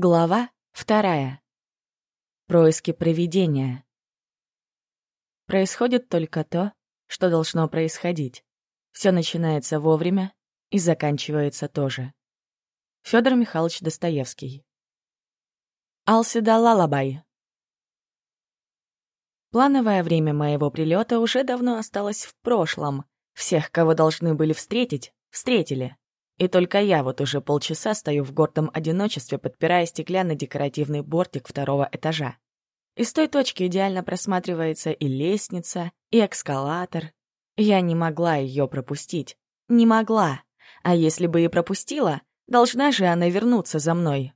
Глава вторая. Происки провидения. Происходит только то, что должно происходить. Все начинается вовремя и заканчивается тоже. Федор Михайлович Достоевский. Алсида Лалабай. Плановое время моего прилета уже давно осталось в прошлом. Всех, кого должны были встретить, встретили. И только я вот уже полчаса стою в гордом одиночестве, подпирая стеклянный декоративный бортик второго этажа. Из той точки идеально просматривается и лестница, и эскалатор. Я не могла ее пропустить. Не могла. А если бы и пропустила, должна же она вернуться за мной.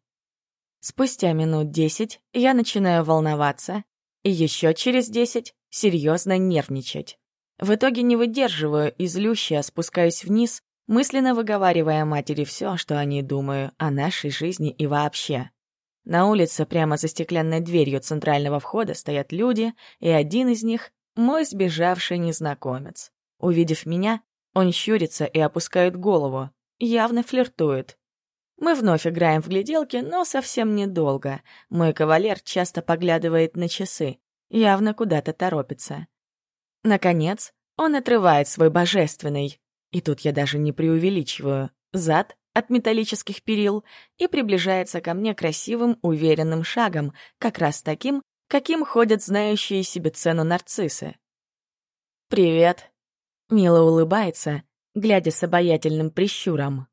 Спустя минут десять я начинаю волноваться, и еще через десять серьезно нервничать. В итоге не выдерживаю и злющая спускаюсь вниз, мысленно выговаривая матери все, что о ней думаю, о нашей жизни и вообще. На улице, прямо за стеклянной дверью центрального входа, стоят люди, и один из них — мой сбежавший незнакомец. Увидев меня, он щурится и опускает голову, явно флиртует. Мы вновь играем в гляделки, но совсем недолго. Мой кавалер часто поглядывает на часы, явно куда-то торопится. Наконец, он отрывает свой божественный, и тут я даже не преувеличиваю. Зад от металлических перил и приближается ко мне красивым, уверенным шагом, как раз таким, каким ходят знающие себе цену нарциссы. «Привет!» — мило улыбается, глядя с обаятельным прищуром.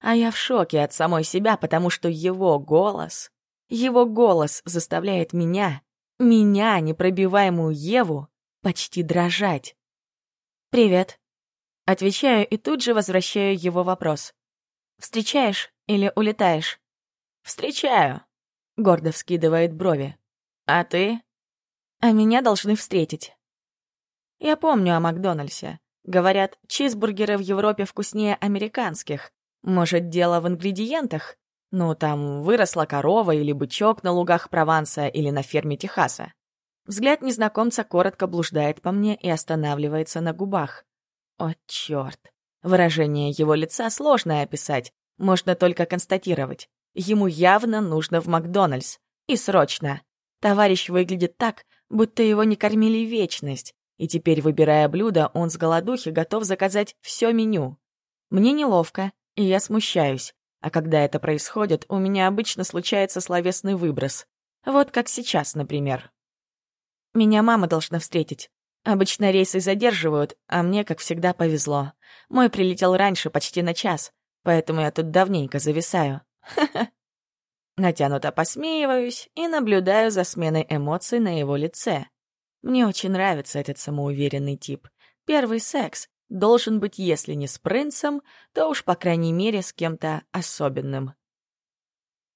А я в шоке от самой себя, потому что его голос, его голос заставляет меня, меня, непробиваемую Еву, почти дрожать. «Привет!» Отвечаю и тут же возвращаю его вопрос. «Встречаешь или улетаешь?» «Встречаю», — гордо вскидывает брови. «А ты?» «А меня должны встретить». Я помню о Макдональдсе. Говорят, чизбургеры в Европе вкуснее американских. Может, дело в ингредиентах? Ну, там выросла корова или бычок на лугах Прованса или на ферме Техаса. Взгляд незнакомца коротко блуждает по мне и останавливается на губах. О, черт! Выражение его лица сложно описать, можно только констатировать. Ему явно нужно в Макдональдс. И срочно. Товарищ выглядит так, будто его не кормили вечность, и теперь, выбирая блюдо, он с голодухи готов заказать все меню. Мне неловко, и я смущаюсь, а когда это происходит, у меня обычно случается словесный выброс. Вот как сейчас, например. Меня мама должна встретить. Обычно рейсы задерживают, а мне, как всегда, повезло. Мой прилетел раньше, почти на час, поэтому я тут давненько зависаю. Натянуто посмеиваюсь и наблюдаю за сменой эмоций на его лице. Мне очень нравится этот самоуверенный тип. Первый секс должен быть, если не с принцем, то уж, по крайней мере, с кем-то особенным.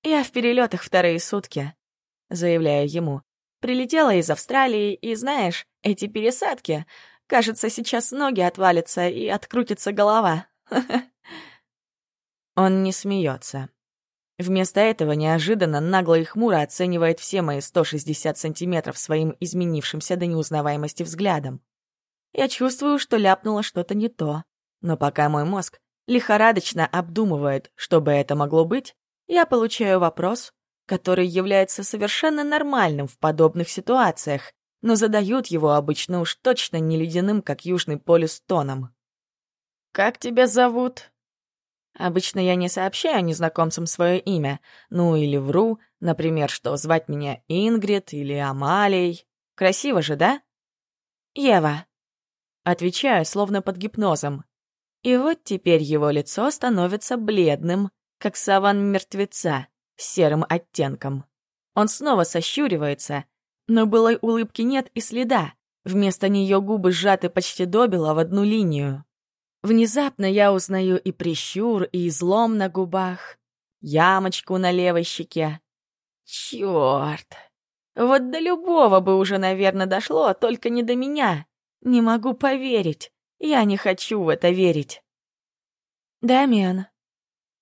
«Я в перелетах вторые сутки», — заявляю ему. Прилетела из Австралии, и, знаешь, эти пересадки... Кажется, сейчас ноги отвалятся и открутится голова. Он не смеется. Вместо этого неожиданно нагло и хмуро оценивает все мои 160 сантиметров своим изменившимся до неузнаваемости взглядом. Я чувствую, что ляпнула что-то не то, но пока мой мозг лихорадочно обдумывает, что бы это могло быть, я получаю вопрос, который является совершенно нормальным в подобных ситуациях, но задают его обычно уж точно не ледяным, как Южный полюс, тоном. «Как тебя зовут?» Обычно я не сообщаю незнакомцам свое имя, ну или вру, например, что звать меня Ингрид или Амалией. Красиво же, да? «Ева», — отвечаю, словно под гипнозом. И вот теперь его лицо становится бледным, как саван мертвеца серым оттенком. Он снова сощуривается, но былой улыбки нет и следа. Вместо нее губы сжаты почти добело в одну линию. Внезапно я узнаю и прищур, и излом на губах, ямочку на левой щеке. Чёрт! Вот до любого бы уже, наверное, дошло, только не до меня. Не могу поверить. Я не хочу в это верить. «Дамиан».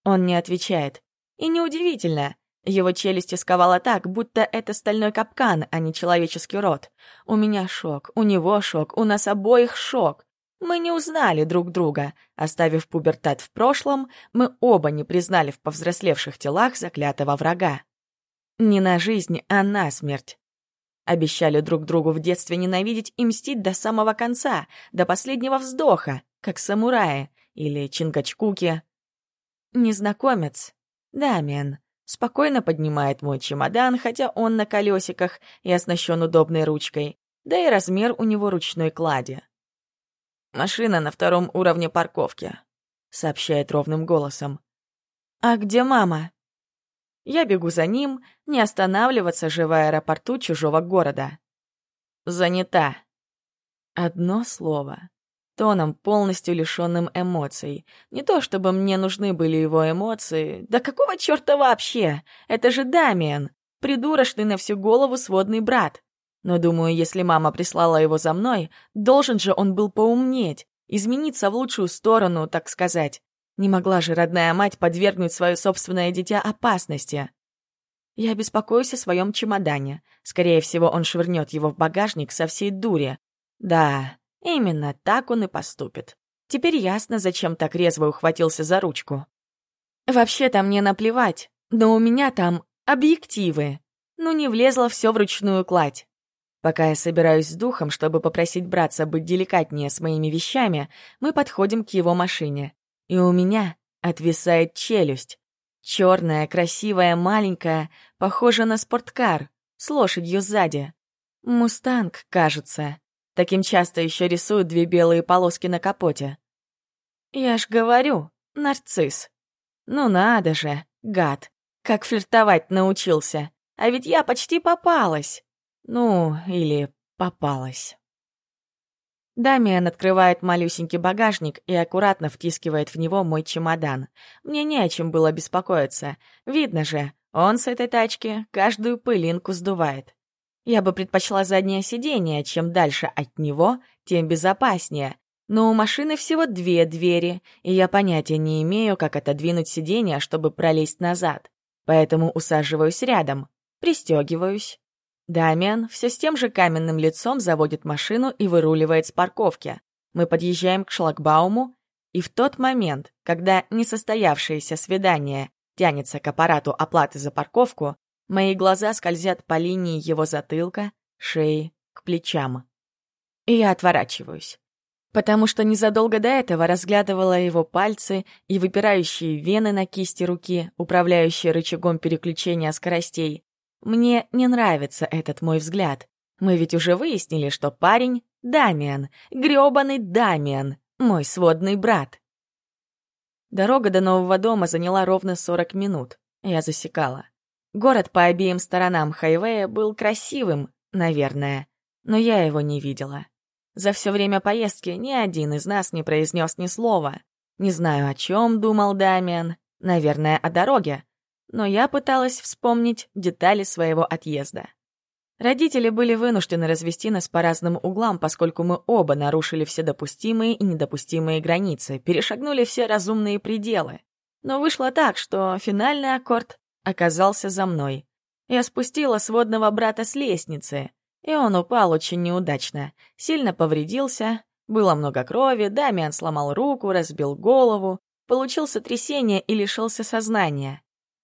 Он не отвечает. И неудивительно. Его челюсти сковало так, будто это стальной капкан, а не человеческий рот. У меня шок, у него шок, у нас обоих шок. Мы не узнали друг друга. Оставив пубертат в прошлом, мы оба не признали в повзрослевших телах заклятого врага. Не на жизнь, а на смерть. Обещали друг другу в детстве ненавидеть и мстить до самого конца, до последнего вздоха, как самураи или чингачкуки. Незнакомец, Дамиан, спокойно поднимает мой чемодан, хотя он на колесиках и оснащен удобной ручкой, да и размер у него ручной клади. «Машина на втором уровне парковки», — сообщает ровным голосом. «А где мама?» Я бегу за ним, не останавливаться же в аэропорту чужого города. Занята. Одно слово. Тоном, полностью лишенным эмоций. Не то чтобы мне нужны были его эмоции. Да какого черта вообще? Это же Дамиан. Придурочный на всю голову сводный брат. Но думаю, если мама прислала его за мной, должен же он был поумнеть, измениться в лучшую сторону, так сказать. Не могла же родная мать подвергнуть свое собственное дитя опасности. Я беспокоюсь о своем чемодане. Скорее всего, он швырнет его в багажник со всей дури. Да, именно так он и поступит. Теперь ясно, зачем так резво ухватился за ручку. Вообще-то мне наплевать, но у меня там объективы. Ну не влезло все в ручную кладь. Пока я собираюсь с духом, чтобы попросить братца быть деликатнее с моими вещами, мы подходим к его машине и у меня отвисает челюсть. Черная, красивая, маленькая, похожа на спорткар, с лошадью сзади. Мустанг, кажется. Таким часто еще рисуют две белые полоски на капоте. Я ж говорю, нарцисс. Ну надо же, гад, как флиртовать научился. А ведь я почти попалась. Ну, или попалась. Дамиан открывает малюсенький багажник и аккуратно втискивает в него мой чемодан. Мне не о чем было беспокоиться. Видно же, он с этой тачки каждую пылинку сдувает. Я бы предпочла заднее сиденье, чем дальше от него, тем безопаснее. Но у машины всего две двери, и я понятия не имею, как отодвинуть сиденье, чтобы пролезть назад. Поэтому усаживаюсь рядом, пристегиваюсь. Дамиан все с тем же каменным лицом заводит машину и выруливает с парковки. Мы подъезжаем к шлагбауму, и в тот момент, когда несостоявшееся свидание тянется к аппарату оплаты за парковку, мои глаза скользят по линии его затылка, шеи, к плечам. И я отворачиваюсь, потому что незадолго до этого разглядывала его пальцы и выпирающие вены на кисти руки, управляющие рычагом переключения скоростей, мне не нравится этот мой взгляд. Мы ведь уже выяснили, что парень — Дамиан, грёбаный Дамиан, мой сводный брат. Дорога до нового дома заняла ровно 40 минут. Я засекала. Город по обеим сторонам хайвея был красивым, наверное, но я его не видела. За все время поездки ни один из нас не произнес ни слова. Не знаю, о чем думал Дамиан. Наверное, о дороге но я пыталась вспомнить детали своего отъезда. Родители были вынуждены развести нас по разным углам, поскольку мы оба нарушили все допустимые и недопустимые границы, перешагнули все разумные пределы. Но вышло так, что финальный аккорд оказался за мной. Я спустила сводного брата с лестницы, и он упал очень неудачно, сильно повредился, было много крови, Дамиан сломал руку, разбил голову, получил сотрясение и лишился сознания.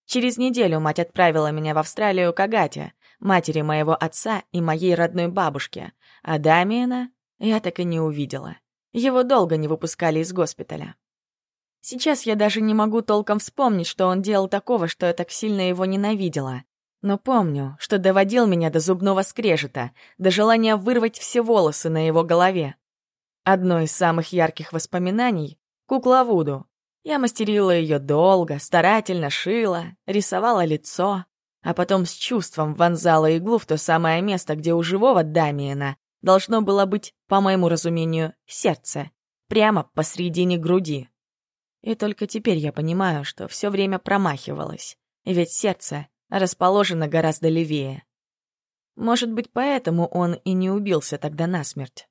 Через неделю мать отправила меня в Австралию к Агате, матери моего отца и моей родной бабушке, а Дамиена я так и не увидела. Его долго не выпускали из госпиталя. Сейчас я даже не могу толком вспомнить, что он делал такого, что я так сильно его ненавидела. Но помню, что доводил меня до зубного скрежета, до желания вырвать все волосы на его голове. Одно из самых ярких воспоминаний — кукла Вуду, я мастерила ее долго, старательно шила, рисовала лицо, а потом с чувством вонзала иглу в то самое место, где у живого Дамиена должно было быть, по моему разумению, сердце, прямо посредине груди. И только теперь я понимаю, что все время промахивалась, ведь сердце расположено гораздо левее. Может быть, поэтому он и не убился тогда насмерть.